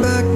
Back,